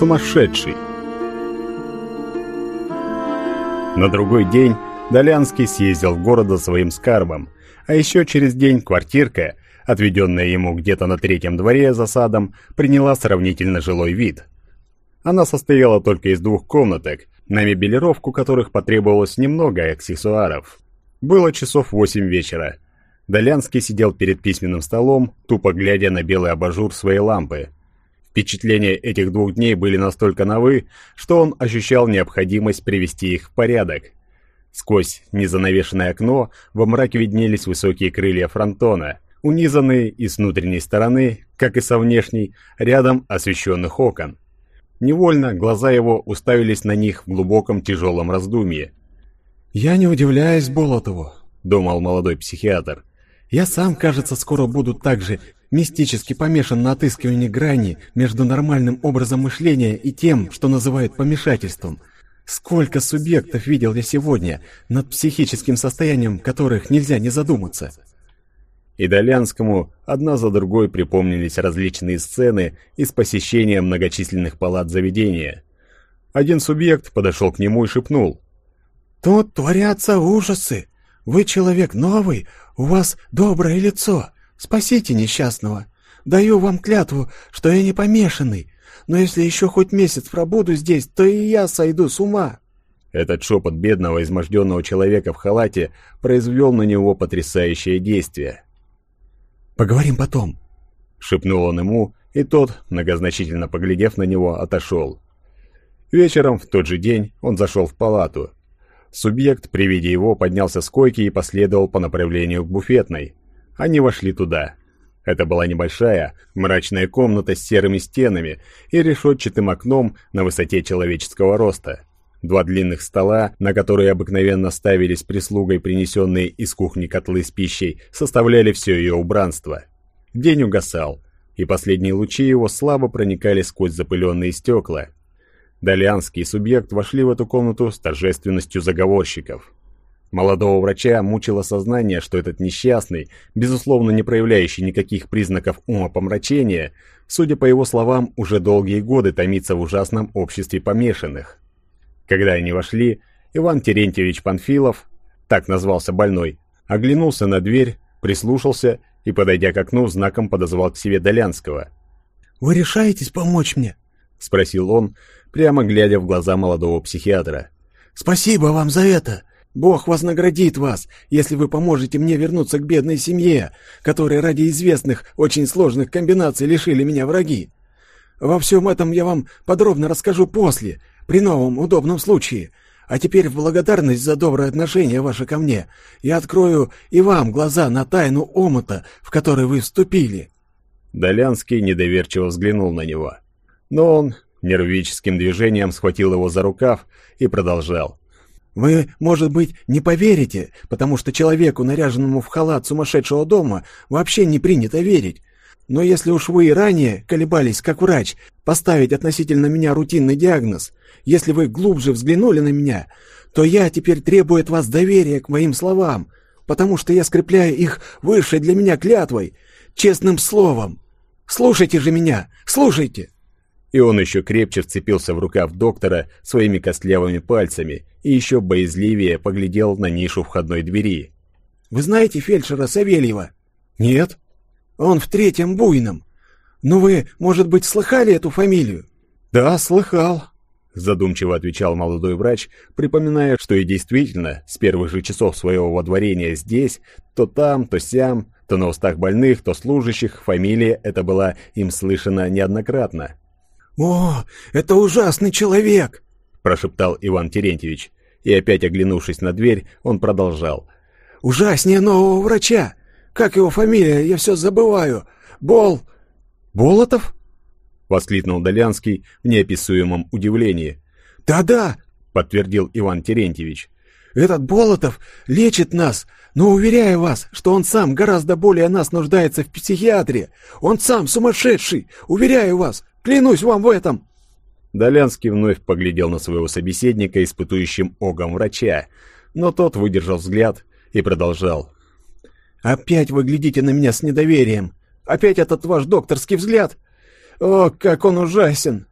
сумасшедший. На другой день Долянский съездил в город за своим скарбом, а еще через день квартирка, отведенная ему где-то на третьем дворе за садом, приняла сравнительно жилой вид. Она состояла только из двух комнаток, на мебелировку которых потребовалось немного аксессуаров. Было часов восемь вечера. Долянский сидел перед письменным столом, тупо глядя на белый абажур своей лампы. Впечатления этих двух дней были настолько новы, что он ощущал необходимость привести их в порядок. Сквозь незанавешенное окно во мраке виднелись высокие крылья фронтона, унизанные и с внутренней стороны, как и со внешней, рядом освещенных окон. Невольно глаза его уставились на них в глубоком тяжелом раздумье. «Я не удивляюсь Болотову», — думал молодой психиатр. «Я сам, кажется, скоро буду так же мистически помешан на отыскивании грани между нормальным образом мышления и тем, что называют помешательством. Сколько субъектов видел я сегодня, над психическим состоянием которых нельзя не задуматься». И Долянскому одна за другой припомнились различные сцены из посещения многочисленных палат заведения. Один субъект подошел к нему и шепнул. «Тут творятся ужасы. Вы человек новый, у вас доброе лицо. Спасите несчастного. Даю вам клятву, что я не помешанный. Но если еще хоть месяц пробуду здесь, то и я сойду с ума». Этот шепот бедного, изможденного человека в халате произвел на него потрясающее действие. Поговорим потом», — шепнул он ему, и тот, многозначительно поглядев на него, отошел. Вечером, в тот же день, он зашел в палату. Субъект при виде его поднялся с койки и последовал по направлению к буфетной. Они вошли туда. Это была небольшая, мрачная комната с серыми стенами и решетчатым окном на высоте человеческого роста. Два длинных стола, на которые обыкновенно ставились прислугой принесенные из кухни котлы с пищей, составляли все ее убранство. День угасал, и последние лучи его слабо проникали сквозь запыленные стекла. Долянский субъект вошли в эту комнату с торжественностью заговорщиков. Молодого врача мучило сознание, что этот несчастный, безусловно не проявляющий никаких признаков умопомрачения, судя по его словам, уже долгие годы томится в ужасном обществе помешанных. Когда они вошли, Иван Терентьевич Панфилов, так назвался больной, оглянулся на дверь, прислушался и, подойдя к окну, знаком подозвал к себе Долянского. «Вы решаетесь помочь мне?» — спросил он, прямо глядя в глаза молодого психиатра. «Спасибо вам за это! Бог вознаградит вас, если вы поможете мне вернуться к бедной семье, которой ради известных, очень сложных комбинаций лишили меня враги. Во всем этом я вам подробно расскажу после, при новом удобном случае. А теперь в благодарность за доброе отношение ваше ко мне я открою и вам глаза на тайну омута, в который вы вступили». Долянский недоверчиво взглянул на него. Но он нервическим движением схватил его за рукав и продолжал. «Вы, может быть, не поверите, потому что человеку, наряженному в халат сумасшедшего дома, вообще не принято верить. Но если уж вы и ранее колебались, как врач, поставить относительно меня рутинный диагноз, если вы глубже взглянули на меня, то я теперь требую от вас доверия к моим словам, потому что я скрепляю их высшей для меня клятвой, честным словом. Слушайте же меня, слушайте!» И он еще крепче вцепился в рукав доктора своими костлявыми пальцами и еще боязливее поглядел на нишу входной двери. «Вы знаете фельдшера Савельева?» «Нет», он в третьем буйном. Ну вы, может быть, слыхали эту фамилию? Да, слыхал, задумчиво отвечал молодой врач, припоминая, что и действительно с первых же часов своего водворения здесь, то там, то сям, то на устах больных, то служащих, фамилия эта была им слышана неоднократно. «О, это ужасный человек!» – прошептал Иван Терентьевич. И опять оглянувшись на дверь, он продолжал. «Ужаснее нового врача! Как его фамилия? Я все забываю. Бол... Болотов? Воскликнул Долянский в неописуемом удивлении. Да-да, подтвердил Иван Терентьевич. Этот Болотов лечит нас, но уверяю вас, что он сам гораздо более нас нуждается в психиатре. Он сам сумасшедший, уверяю вас, клянусь вам в этом. Долянский вновь поглядел на своего собеседника испытующим огом врача, но тот выдержал взгляд и продолжал. Опять вы глядите на меня с недоверием. Опять этот ваш докторский взгляд. О, как он ужасен.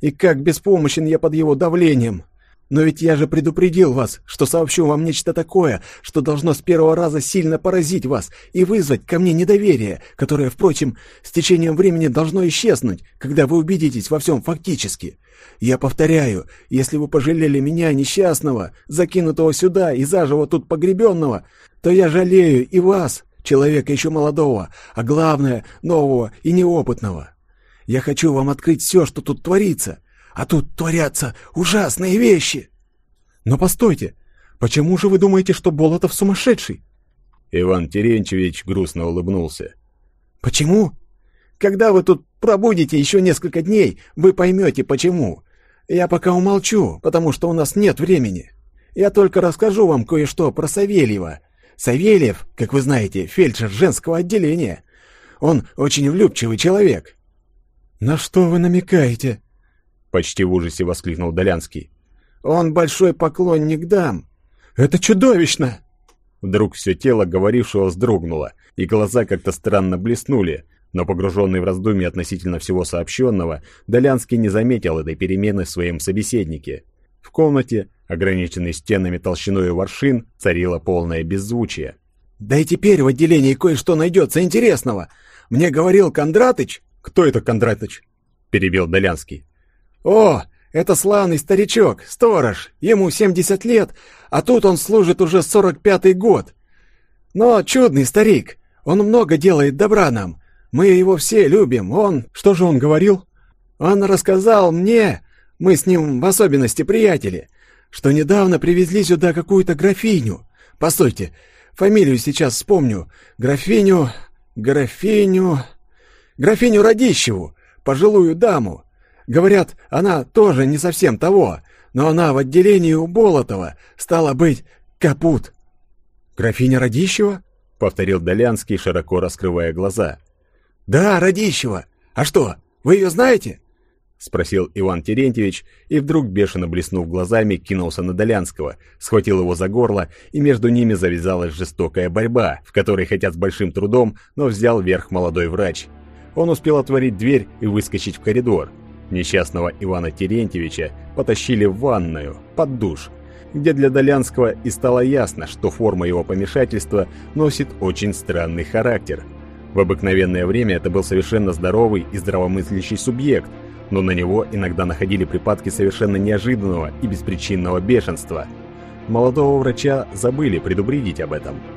И как беспомощен я под его давлением. Но ведь я же предупредил вас, что сообщу вам нечто такое, что должно с первого раза сильно поразить вас и вызвать ко мне недоверие, которое, впрочем, с течением времени должно исчезнуть, когда вы убедитесь во всем фактически. Я повторяю, если вы пожалели меня, несчастного, закинутого сюда и заживо тут погребенного, то я жалею и вас, человека еще молодого, а главное, нового и неопытного. Я хочу вам открыть все, что тут творится, а тут творятся ужасные вещи. Но постойте, почему же вы думаете, что Болотов сумасшедший? Иван Терентьевич грустно улыбнулся. Почему? Когда вы тут пробудете еще несколько дней, вы поймете, почему. Я пока умолчу, потому что у нас нет времени. Я только расскажу вам кое-что про Савельева. Савельев, как вы знаете, фельдшер женского отделения. Он очень влюбчивый человек. На что вы намекаете? Почти в ужасе воскликнул Долянский. Он большой поклонник дам. Это чудовищно! Вдруг все тело говорившего вздрогнуло, и глаза как-то странно блеснули, но погруженный в раздумья относительно всего сообщенного, Долянский не заметил этой перемены в своем собеседнике. В комнате, ограниченной стенами толщиной воршин, царило полное беззвучие. «Да и теперь в отделении кое-что найдется интересного. Мне говорил Кондратыч...» «Кто это Кондратыч?» — перебил Долянский. «О, это славный старичок, сторож. Ему 70 лет, а тут он служит уже 45-й год. Но чудный старик. Он много делает добра нам. Мы его все любим. Он... Что же он говорил? Он рассказал мне, мы с ним в особенности приятели, что недавно привезли сюда какую-то графиню. Постойте, фамилию сейчас вспомню. Графиню... Графиню... Графиню Радищеву, пожилую даму. Говорят, она тоже не совсем того, но она в отделении у Болотова, стала быть, капут. «Графиня Радищева?» — повторил Долянский, широко раскрывая глаза. «Да, Радищева. А что, вы ее знаете?» — спросил Иван Терентьевич, и вдруг, бешено блеснув глазами, кинулся на Долянского, схватил его за горло, и между ними завязалась жестокая борьба, в которой хотят с большим трудом, но взял верх молодой врач. Он успел отворить дверь и выскочить в коридор. Несчастного Ивана Терентьевича потащили в ванную, под душ, где для Долянского и стало ясно, что форма его помешательства носит очень странный характер. В обыкновенное время это был совершенно здоровый и здравомыслящий субъект, но на него иногда находили припадки совершенно неожиданного и беспричинного бешенства. Молодого врача забыли предупредить об этом –